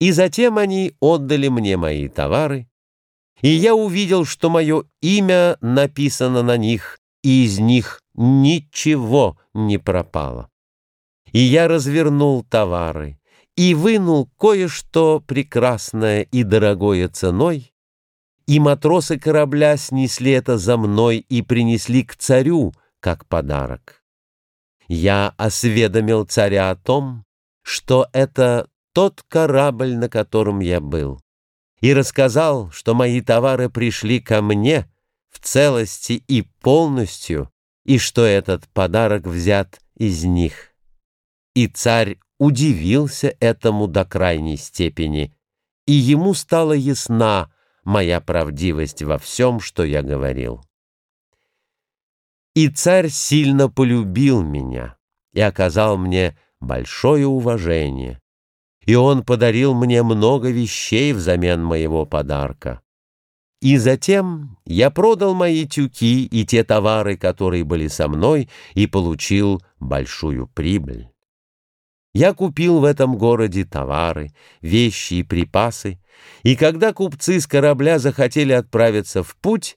И затем они отдали мне мои товары, и я увидел, что мое имя написано на них, и из них ничего не пропало. И я развернул товары и вынул кое-что прекрасное и дорогое ценой, и матросы корабля снесли это за мной и принесли к царю как подарок. Я осведомил царя о том, что это тот корабль, на котором я был, и рассказал, что мои товары пришли ко мне в целости и полностью, и что этот подарок взят из них. И царь удивился этому до крайней степени, и ему стала ясна моя правдивость во всем, что я говорил. И царь сильно полюбил меня и оказал мне большое уважение, и он подарил мне много вещей взамен моего подарка. И затем я продал мои тюки и те товары, которые были со мной, и получил большую прибыль. Я купил в этом городе товары, вещи и припасы, и когда купцы с корабля захотели отправиться в путь,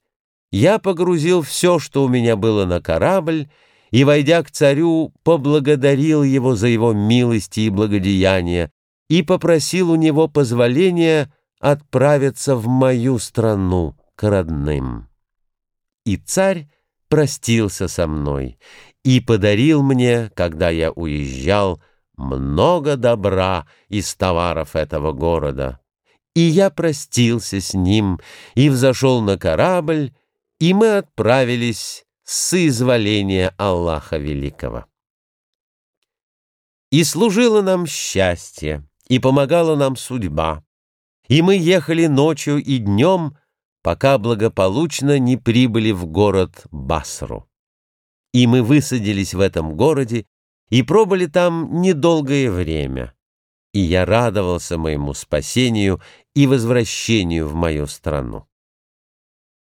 я погрузил все, что у меня было на корабль, и, войдя к царю, поблагодарил его за его милости и благодеяния и попросил у него позволения отправиться в мою страну к родным. И царь простился со мной и подарил мне, когда я уезжал, много добра из товаров этого города. И я простился с ним и взошел на корабль, и мы отправились с изволения Аллаха Великого. И служило нам счастье, и помогала нам судьба, и мы ехали ночью и днем, пока благополучно не прибыли в город Басру. И мы высадились в этом городе и пробыли там недолгое время. И я радовался моему спасению и возвращению в мою страну.